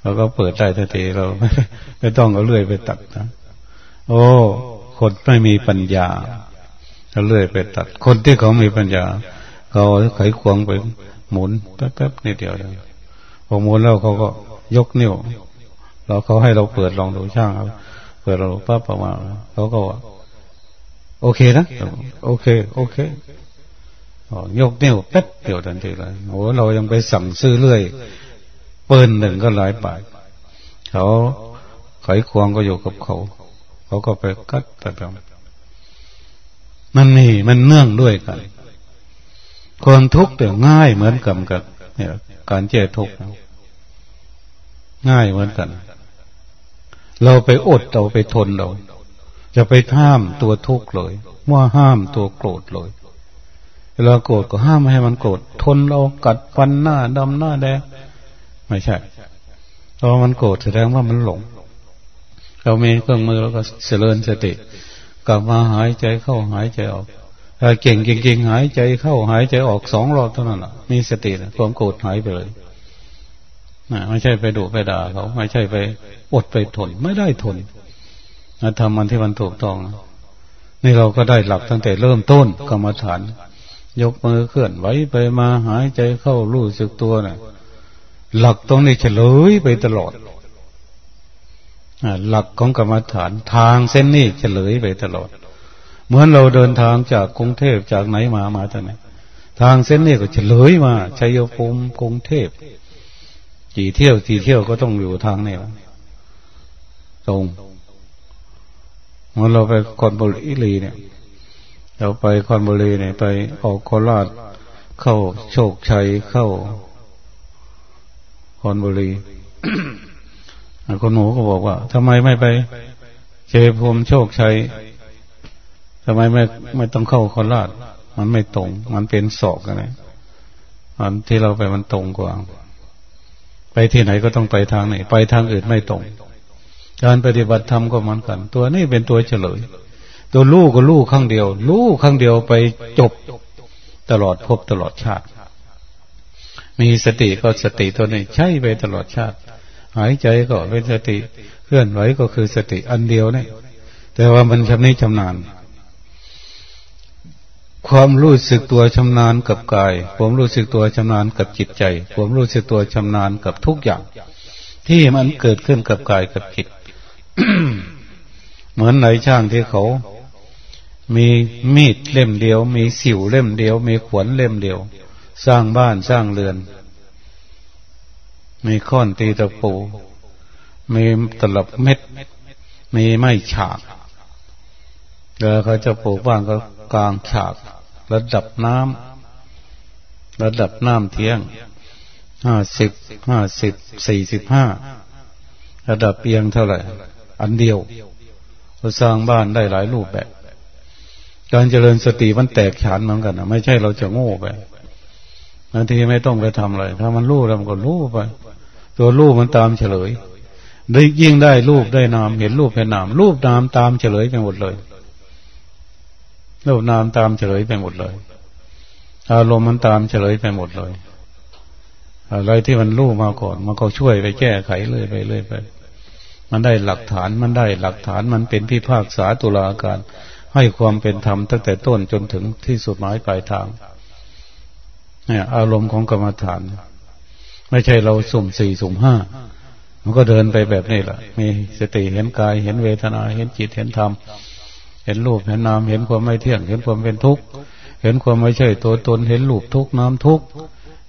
เราก็เปิดได้ทันทีเราไม่ต้องเอาเลื่อยไปตัดนะ โอ้ คนไม่มีปัญญา เอาเลื่อยไปตัด คนที่เขามีปัญญา เขาไขควงไปหมุนแป๊บๆนิดเดียวเลยพอหมุนแล้วเขาก็ยกนิ้วเราเขาให้เราเปิดลองดูช่างครับเปิดเราปั๊บออกมาเขาก็ว่าโอเคนะโอเค โอเคยกนิ้วแป๊บเดียวทันทีเลยโอ้เรายังไปสั่งซื้อเรื่อย เปินหนึ่งก็หลายบาทเขาไขควงก็อยู่กับเขา เขาก็ไปกัดแต่แบบ มันนี่มันเนื่องด้วยกัน ความทุกข์เดี๋ยวง่ายเหมือนกับกับเนี่ยการเจทุกข์ง่ายเหมือนกัน เราไปอดเราไปทนเราจะไปห้ามตัวทุกข์เลยว่าห้ามตัวโกรธเลยเวลาโกรธก็ห้ามให้มันโกรธทนเรากัดฟันหน้าดำหน้าแดงไม่ใช่พอมันโกรธแสดงว่ามันหลง เรามีเครื่องมือเราก็เจริญสติ กลับมาหายใจเข้าหายใจออกถ้าเก่งเก่งๆหายใจเข้าหายใจออกสองรอบเท่านั้นะมีสติความโกรธหายไปเลยนะไม่ใช่ไปดุไปด่าเขาไม่ใช่ไปอดไปทน ไม่ได้ทนทำมันที่มันถูกต้องนี่เราก็ได้หลักตั้งแต่เริ่มต้นกรรมฐาน ยกมือเคลื่อนไหวไปมาหายใจเข้ารู้สึกตัวนะ่ยหลักตรงนี้เฉลยไปตลอด หลักของกรรมฐานทางเส้นนี้เฉลยไปตลอด เหมือนเราเดินทางจากกรุงเทพจากไหนมามาจากไหนทางเส้นนี้ก็เฉลยมาชัยภูมิกรุงเทพกี่เที่ยวกี่เที่ยวก็ต้องอยู่ทางนี้ตรงเมื่อเราไปคอนบุรีเนี่ย เราไปคอนบุรีเนี่ย ไปออกโคราชเข้าโชคชัยเข้าคอนบุรี คนหนูก็บอกว่าทำไมไม่ไปเชพรมโชคชัยทำไมไม่ไม่ต้องเข้าโคราชมันไม่ตรง มันเป็นศอกกันเลยมันที่เราไปมันตรงกว่า ไปที่ไหนก็ต้องไปทางไหนไปทางอื่นไม่ตรง การปฏิบัติธรรมก็เหมือนกัน ตัวนี้เป็นตัวเฉลย ตัวลูกก็ลูกครั้งเดียว ลูกครั้งเดียวไปจบตลอดพบตลอดชาติ มีสติก็สติตัวนี้ใช่ไปตลอดชาติ หายใจก็เป็นสติเคลื่อนไหวก็คือสติอันเดียวนี่แต่ว่ามันชำนิชำนาญ ความรู้สึกตัวชำนาญกับกาย ความรู้สึกตัวชำนาญกับจิตใจ ความรู้สึกตัวชำนาญกับทุกอย่าง ที่มันเกิดขึ้นกับกายกับจิตเหมือนไหนช่างที่เขา มีมีดเล่มเดียว มีสิวเล่มเดียว มีขวนเล่มเดียว สร้างบ้านสร้างเรือน มีค้อนตีตะปู มีตลับเม็ด มีไม้ฉากเดี๋ยวเขาจะปลูกบ้านก็กลางฉาก ระดับน้ำระดับน้ำเที่ยงห้าสิบห้าสิบสี่สิบห้าระดับเอียงเท่าไหร่ อันเดียวเราสร้างบ้านได้หลายรูปแบบ การเจริญสติมันแตกฉานเหมือนกันนะไม่ใช่เราจะโง่ไปบางทีไม่ต้องไปทำอะไรถ้ามันรู้แล้วมันก็รู้ไป ตัวรู้มันตามเฉลยได้ยิ่งได้รูปได้นามเห็นรูปเห็นนามรูปนามตามเฉลยไปหมดเลยรูปนามตามเฉลยไปหมดเลย อารมณ์มันตามเฉลยไปหมดเลย อะไรที่มันรู้มาก่อน มันก็ช่วยไปแก้ไขเลยไปเลยไป มันได้หลักฐานมันได้หลักฐานมันเป็นพิพากษาตุลาการ ให้ความเป็นธรรมตั้งแต่ต้นจนถึงที่สุดหมายปลายทางเนี่ยอารมณ์ของกรรมฐาน ไม่ใช่เราสุ่มสี่สุ่มห้ามันก็เดินไปแบบนี้แหละมีสติเห็นกาย เห็นเวทนา เห็นจิตเห็นธรรม เห็นรูปเห็นนามเห็นความไม่เที่ยง เห็นความเป็นทุกข์เห็นความไม่ใช่ตัวตน เห็นรูปทุกข์นามทุกข์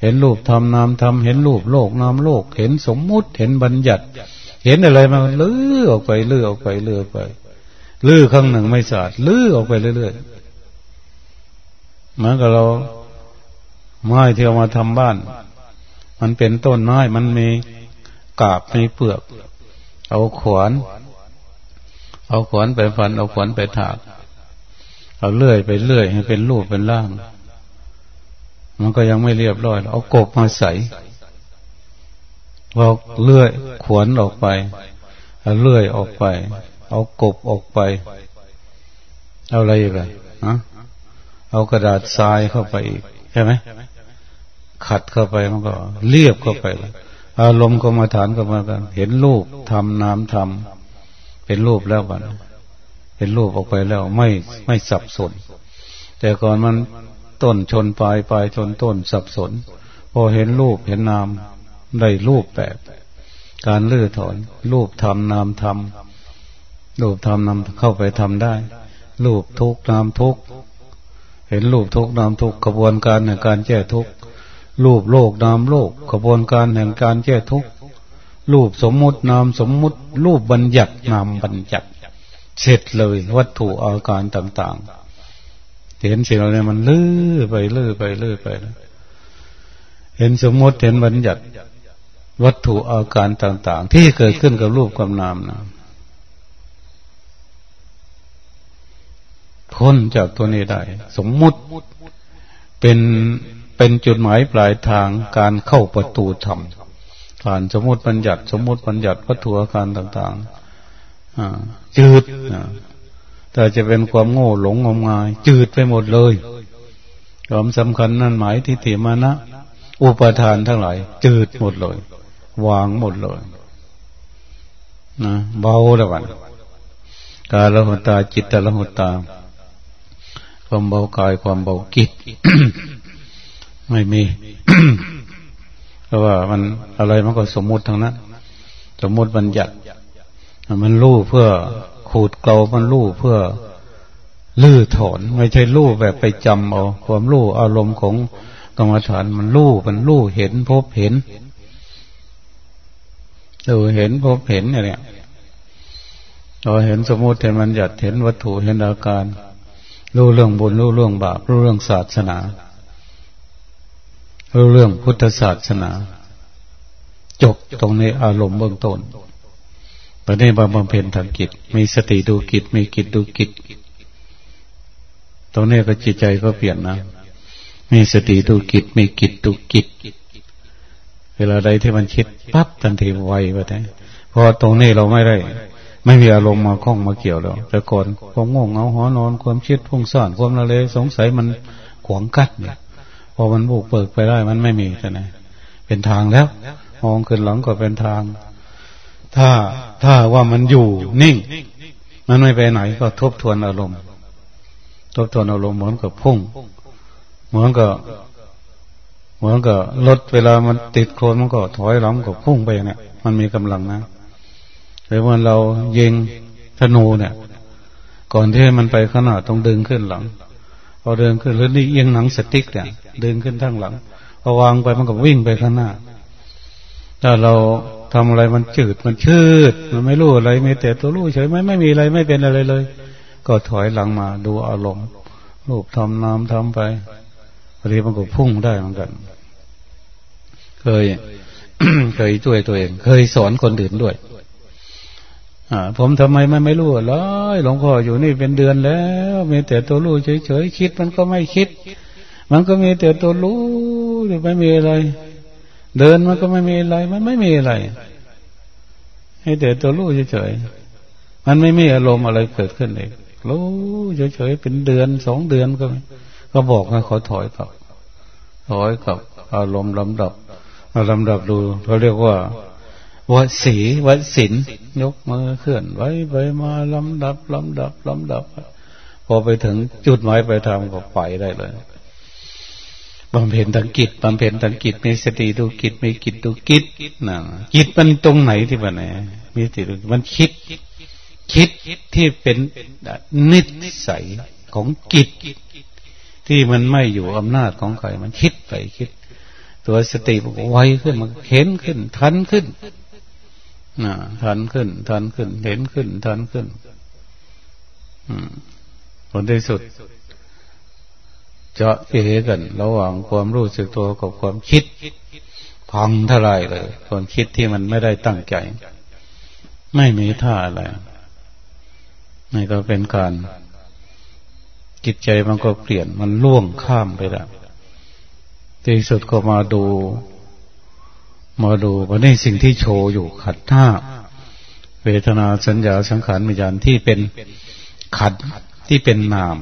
เห็นรูปธรรมนามธรรมเห็นรูปโลกนามโลก เห็นสมมุติเห็นบัญญัติ เห็นอะไรมันลื้อออกไปลื้อออกไปลื้อไปลื้อครั้งหนึ่งไม่สะอาดลื้อออกไปเรื่อยๆเหมือนกับเราไม้ที่เอามาทำบ้าน มันเป็นต้นไม้มันมีกาบมีเปลือก เอาขวานเอาขวานไปฟัน เอาขวานไปถาก เอาเลื่อยไปเลื่อยให้เป็นรูปเป็นร่าง มันก็ยังไม่เรียบร้อย เอากบมาใส่เราเลื่อยขวนออกไปเอาเลื่อยออกไป เอากบออกไป เอาอะไรอีกเลยะเอากระดาษทรายเข้าไปอีกใช่ไหม ขัดเข้าไปมันก็เรียบเข้าไป อารมณ์ก็มาฐานก็มากันเห็นรูปทำน้ำทำเป็นรูปแล้วบันเห็นรูปออกไปแล้วไม่ไม่สับสน แต่ก่อนมันต้นชนปลายปลายชนต้นสับสน พอเห็นรูปเห็นนามได้รูปแบบการเลื่อถอน รูปทำนามทำรูปทำนามเข้าไปทำได้ รูปทุกนามทุกเห็นรูปทุกนามทุกกระบวนการแห่งการแก้ทุก รูปโลกนามโลกกระบวนการแห่งการแก้ทุกข์รูปสมมุตินามสมมุติ รูปบัญญัตินามบัญญัติเสร็จเลย วัตถุอาการต่าง ๆ เห็นสิ่งเหล่านี้มันลื้อไปลื้อไปลื้อไปเห็นสมมติเห็นบัญญัติ วัตถุอาการต่าง ๆ ที่เกิดขึ้นกับรูปกับนามนะพ้นจากตัวนี้ได้ สมมุติเป็น เป็นจุดหมายปลายทางการเข้าประตูธรรมผ่านสมมติบัญญัติ สมมติบัญญัติวัตถุอาการต่างๆจืดแต่จะเป็นความโง่หลงงมงาย จืดไปหมดเลยความสำคัญนั่นหมายที่ถิมานะ อุปทานทั้งหลาย จืดหมดเลย วางหมดเลยนะเบาแล้วกันกายละหุตาจิตละหุตาความเบากายความเบากิจ ไม่มี เพราะว่ามันอะไรมันก็สมมุติทั้งนั้นสมมุติบัญญัติมันรู้เพื่อขูดเกลามันรู้เพื่อลื้อถอน ไม่ใช่รู้แบบไปจำเอาความรู้อารมณ์ของกรรมฐานมันรู้มันรู้เห็นพบเห็นดูเห็นพบเห็นเนี่ยเราเห็นสมมติเห็นมันหยัดเห็นวัตถุเห็นอาการ รู้เรื่องบุญรู้เรื่องบาปรู้เรื่องศาสนา รู้เรื่องพุทธศาสนา จบตรงในอารมณ์เบื้องต้นตอนนี้บำเพ็ญทางกิจ มีสติดูกิจ มีกิจดูกิจ ตรงนี้ก็จิตใจก็เปลี่ยนนะ มีสติดูกิจ มีกิจดูกิจ เวลาใดที่มันคิดปั๊บทันทีไวไปแต่พอตรงนี้เราไม่ได้ ไม่มีอารมณ์มาคล้องมาเกี่ยวแล้ว แต่ก่อนความง่วงเหงาหอนอน ความคิดพุ่งซ่านความละเลยสงสัยมันขวางกัดเนี่ย พอมันบุกเปิกไปได้มันไม่มีแต่ไหนเป็นทางแล้ว มองขึ้นหลังก็เป็นทาง ถ้าถ้าว่ามันอยู่นิ่ง มันไม่ไปไหนก็ทบทวนอารมณ์ ทบทวนอารมณ์เหมือนกับพุ่ง เหมือนกับเหมือนกับรถเวลามันติดโคลนมันก็ถอยหลังก็พุ่งไปเนี่ยมันมีกำลังนะหรือว่าเรายิงธนูเนี่ย ก่อนที่มันไปขนาดต้องดึงขึ้นหลัง พอเดินขึ้นแล้วนี่เอียงหนังสติ๊กเนี่ยดึงขึ้นทั้งหลังพอวางไปมันก็วิ่งไปข้างหน้าถ้าเราทำอะไรมันจืดมันชืด มันไม่รู้อะไรไมีแต่ตัวรู้เฉยไม่ไม่มีอะไรไม่เป็นอะไรเลย ก็ถอยหลังมาดูอารมณ์รูปทำนามทำไปพอดีมันก็พุ่งได้เหมือนกัน เคย เคยช่วยตัวเอง เคยสอนคนอื่นด้วย ผมทำไมไม่ไม่รู้เลยหลวงพ่ออยู่นี่เป็นเดือนแล้ว มีแต่ตัวรู้เฉยๆคิดมันก็ไม่คิด มันก็มีแต่ตัวรู้ไม่มีอะไร เดินมันก็ไม่มีอะไร มันไม่มีอะไร ให้แต่ตัวรู้เฉยๆมันไม่มีอารมณ์อะไรเกิดขึ้นเลยรู้เฉยๆเป็นเดือนสองเดือนก็ ก็บอกให้เขาถอยกลับถอยกลับอารมณ์ลำดับลำดับดูเขาเรียกว่า วัดสีวัดศิลยกมือเคลื่อนไว้ไปมาลำดับลำดับลำดับ พอไปถึงจุดหมายไปทำก็ไปได้เลยบำเพ็ญทางกิจบำเพ็ญทางกิจมีสติดูกิจมีกิจดูกิจนะกิจมันตรงไหนที่มันไหนมีสติดูมันคิด คิดที่เป็นนิสัยของกิจที่มันไม่อยู่อำนาจของใครมันคิดไปคิด ตัวสติมันไวขึ้นมันเห็นขึ้น ทันขึ้น นะทันขึ้น ทันขึ้น เห็นขึ้น ทันขึ้นอืมผลที่สุด จะเอกัน ระหว่างความรู้สึกตัวกับความคิด พังเท่าไรเลย ความคิดที่มันไม่ได้ตั้งใจ ไม่มีท่าอะไรนี่ก็เป็นการจิตใจมันก็เปลี่ยนมันล่วงข้ามไปแล้วที่สุดก็มาดู มาดูวันนี้สิ่งที่โชว์อยู่ขัดท่าเวทนาสัญญาสังขารมิญญาณที่เป็นขัดที่เป็นนาม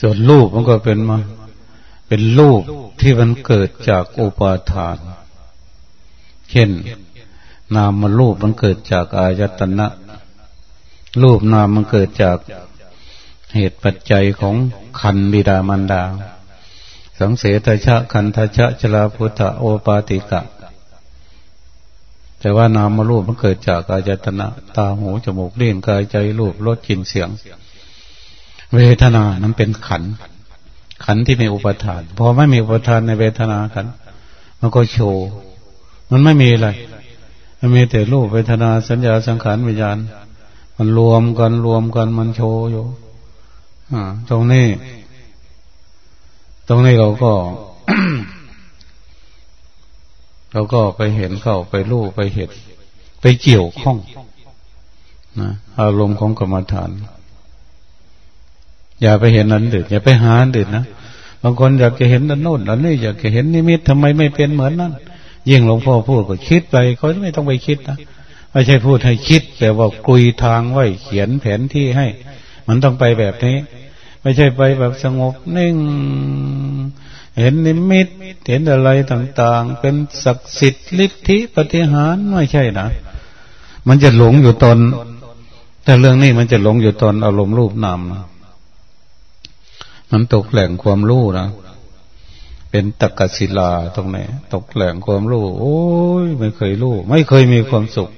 ส่วนรูปมันก็เป็นมา เป็นรูปที่มันเกิดจากอุปาทาน เช่น นามมันรูปมันเกิดจากอายตนะ รูปนามมันเกิดจากเหตุปัจจัยของขันบิดามารดา สังเสตชะขันทชะชลาพุทธโอปาติกะ แต่ว่านามารูปมันเกิดจากอายตนะ ตาหูจมูกเลี้ยงกายใจรูปรสกลิ่นเสียง เวทนานั้นเป็นขัน ขันที่มีอุปทาน พอไม่มีอุปทานในเวทนาขัน มันก็โชว์มันไม่มีอะไรมันมีแต่รูปเวทนาสัญญาสังขารวิญญาณ มันรวมกันรวมกันมันโชว์อยู่ตรงนี้ ตรงนี้เราก็ เราก็ไปเห็นเข้าไปรู้ไปเห็น ไปเกี่ยวข้องนะอารมณ์ของกรรมฐาน อย่าไปเห็นนั้นเด็ดอย่าไปหาเด็ดนะบางคนอยากจะเห็นนั่นโน่นนั่นนี่อยากจะเห็นนิมิตทำไมไม่เป็นเหมือนนั้นยิ่งหลวงพ่อพูดก็คิดไปเขาไม่ต้องไปคิดนะไม่ใช่พูดให้คิด แต่ว่ากุยทางไว้เขียนแผนที่ให้ มันต้องไปแบบนี้ ไม่ใช่ไปแบบสงบนิ่ง เห็นนิมิต เห็นอะไรต่าง ๆ เป็นศักดิ์สิทธิ์ฤทธิปฏิหารไม่ใช่นะ มันจะหลงอยู่ตน แต่เรื่องนี้มันจะหลงอยู่ตนอารมณ์รูปนามนะมันตกแหล่งความรู้นะเป็นตะกศิลาตรงไหนตกแหล่งความรู้ โอ้ยไม่เคยรู้ ไม่เคยมีความสุข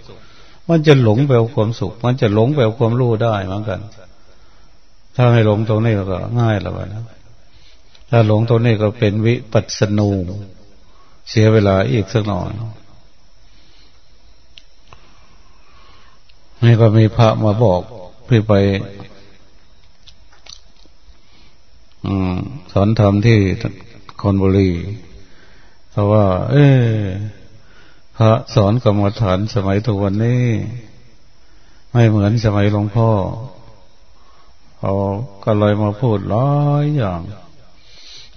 มันจะหลงไปเอาความสุข มันจะหลงไปเอาความรู้ได้เหมือนกัน ถ้าไม่หลงตรงนี้ก็ง่ายแล้วนะถ้าหลงตรงนี้ก็เป็นวิปัสสนูเสียเวลาอีกสักหน่อยนี่ก็มีพระมาบอกพี่ไปสอนธรรมที่คอนบุรีเพราะว่า เออพระสอนกรรมฐานสมัยทุกวันนี้ ไม่เหมือนสมัยหลวงพ่อ เขาก็เลยมาพูดร้อยอย่าง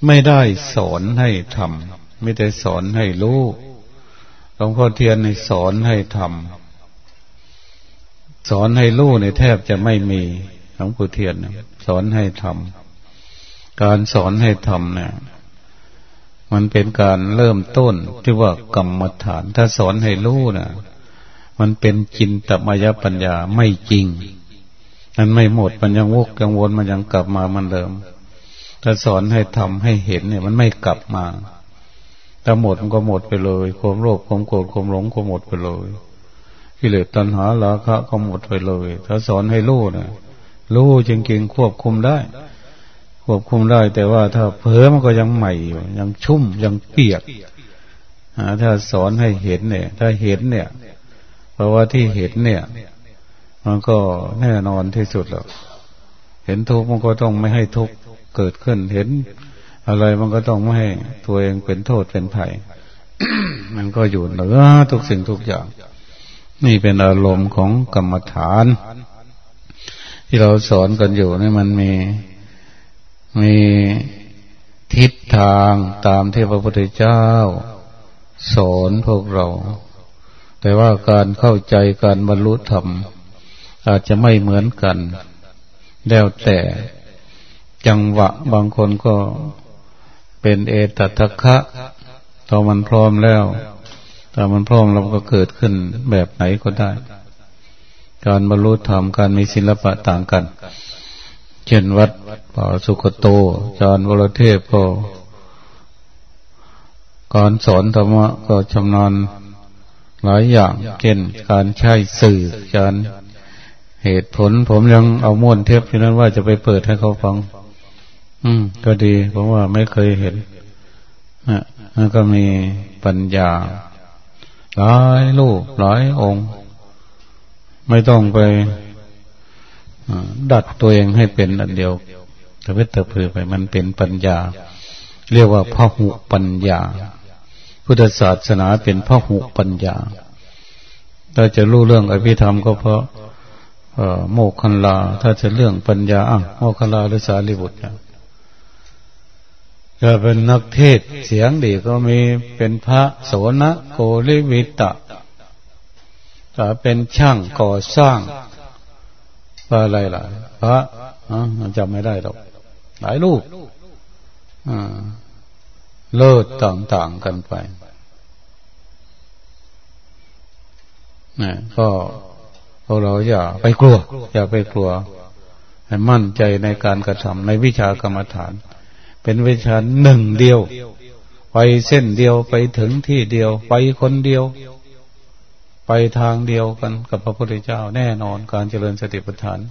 ไม่ได้สอนให้ทำไม่ได้สอนให้รู้หลวงพ่อเทียนในสอนให้ทำสอนให้รู้ในแทบจะไม่มีหลวงปู่เทียนสอนให้ทำการสอนให้ทำเนี่ยมันเป็นการเริ่มต้นที่ว่ากรรมฐาน ถ้าสอนให้รู้นะมันเป็นจินตมยปัญญาไม่จริง มันไม่หมดมันยังวกยังวนมันยังกลับมามันเดิมถ้าสอนให้ทำให้เห็นเนี่ย มันไม่กลับมาถ้าหมดมันก็หมดไปเลยความโลภความโกรธความหลงก็หมดไปเลยกิเลสตัณหาราคะก็หมดไปเลย ถ้าสอนให้รู้นะรู้จริงๆควบคุมได้ ควบคุมได้ แต่ว่าถ้าเผลอมันก็ยังใหม่อยู่ยังชุ่มยังเปียกถ้าสอนให้เห็นเนี่ย ถ้าเห็นเนี่ย เพราะว่าที่เห็นเนี่ย มันก็แน่นอนที่สุดแล้ว เห็นทุกข์มันก็ต้องไม่ให้ทุกข์เกิดขึ้น เห็นอะไรมันก็ต้องไม่ให้ตัวเองเป็นโทษเป็นภัย มันก็อยู่เหนือทุกสิ่งทุกอย่าง นี่เป็นอารมณ์ของกรรมฐาน ที่เราสอนกันอยู่นี่มันมีมีทิศทางตามที่พระพุทธเจ้า สอนพวกเรา แต่ว่าการเข้าใจการบรรลุธรรม อาจจะไม่เหมือนกัน แล้วแต่จังหวะบางคนก็เป็นเอตทัคคะตอนมันพร้อมแล้วถ้ามันพร้อมเราก็เกิดขึ้นแบบไหนก็ได้ การบรรลุธรรมการมีศิลปะต่างกัน เช่นวัดป่าสุขโต จารย์วรเทพก็การสอนธรรมะก็ชำนาญหลายอย่าง เช่นการใช้สื่อการ เหตุผล ผมยังเอาม้วนเทปที่นั้นว่าจะไปเปิดให้เขาฟัง อืม ก็ดีเพราะว่าไม่เคยเห็นนะแล้วก็มีปัญญา หลายลูกหลายองค์ ไม่ต้องไปดัดตัวเองให้เป็นอันเดียวแต่เวทเพือไปมันเป็นปัญญา เรียกว่าพหุปัญญา พุทธศาสนาเป็นพหุปัญญา ถ้าจะรู้เรื่องอภิธรรมก็เพราะ โมกขันลา ถ้าจะเรื่องปัญญาอะโมกขันลาหรือสารีบุตรจะเป็นนักเทศเสียงดีก็มีเป็นพระโสนโกริวิตะถ้าเป็นช่างก่อสร้างอะไรล่ะ พระอะจำไม่ได้หรอกหลายลูกอ่าเลิศต่างๆกันไปก็ พวกเราอย่าไปกลัว อย่าไปกลัว ให้มั่นใจในการกระทำในวิชากรรมฐาน เป็นวิชาหนึ่งเดียว ไปเส้นเดียวไปถึงที่เดียว ไปคนเดียว ไปทางเดียวกันกับพระพุทธเจ้าแน่นอนการเจริญสติปัฏฐาน